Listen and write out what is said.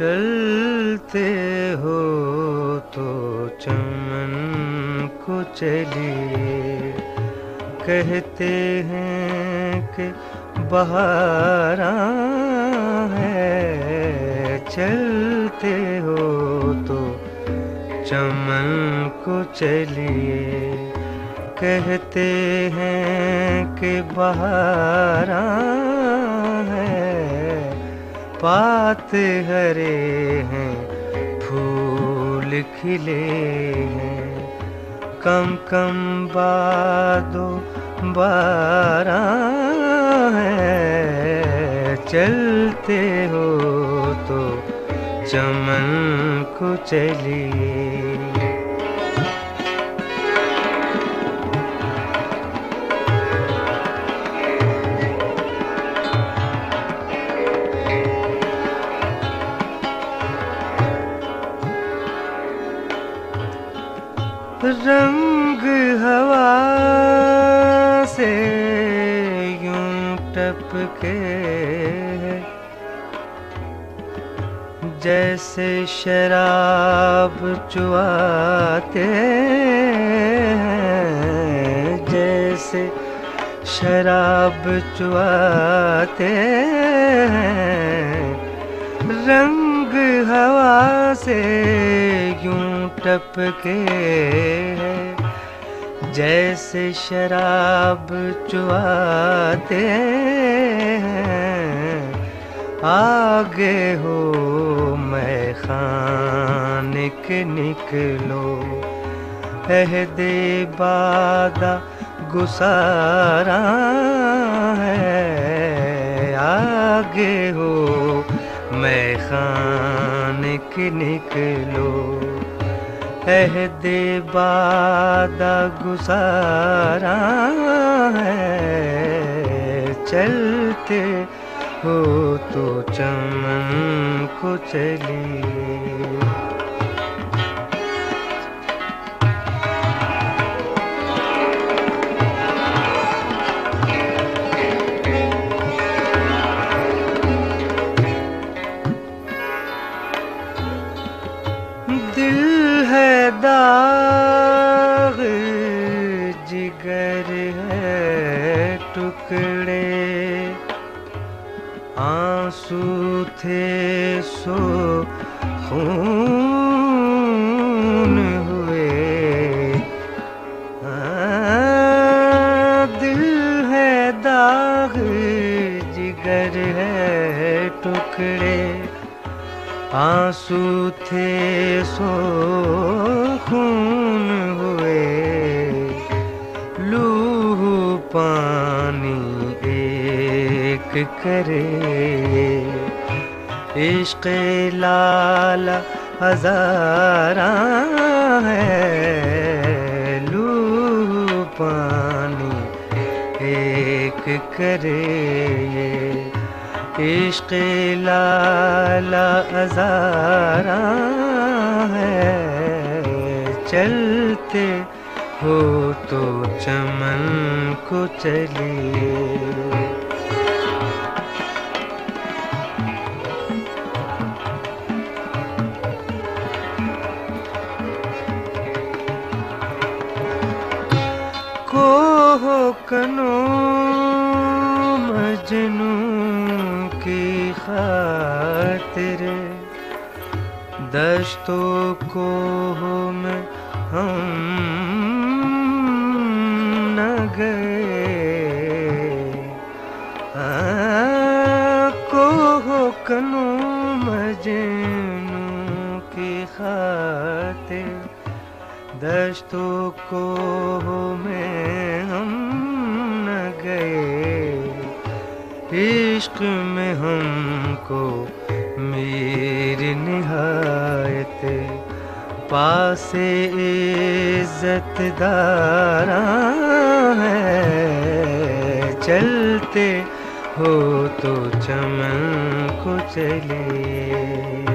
چلتے ہو تو چمن کو چلیے کہتے ہیں کہ بہار ہے چلتے ہو تو چمن کو چلیے کہتے ہیں کہ بہار ہے پات ہرے ہیں، پھول کھلے ہیں۔ کم کم بادو بارہ ہے چلتے ہو تو چمن کو چلیے رنگ ہوا سے یوں ٹپ کے جیسے شراب چواتے ہیں، جیسے شراب چواتے ہیں۔ رنگ ہوا سے یوں ٹپ کے جیسے شراب چواتے ہیں، آگے ہو میں خان کے نکلو۔ عہد بادہ گسارا ہے، آگے ہو میں خان کے نکلو۔ عہد بادہ گزارا ہے۔ چلتے ہو تو چمن کو چلیے ٹکڑے آنسو تھے سو خون ہوئے دل ہے داغ جگر ہے ٹکڑے آنسو تھے سو خون ہوئے ایک کرے۔ عشق لال ہزارہ ہے۔ لو پانی ایک کرے۔ عشق لالا ازارا ہے۔ چلتے ہو تو چمن کو چلیے ہو کنو مجنو کی خاطر دشتوں کو میں ہم نہ گئے۔ کو کنو مجنو کی خاطر دشتوں کو میں عشق میں ہم کو میر نہایت پاس عزت دارا ہے۔ چلتے ہو تو چمن کو چلے۔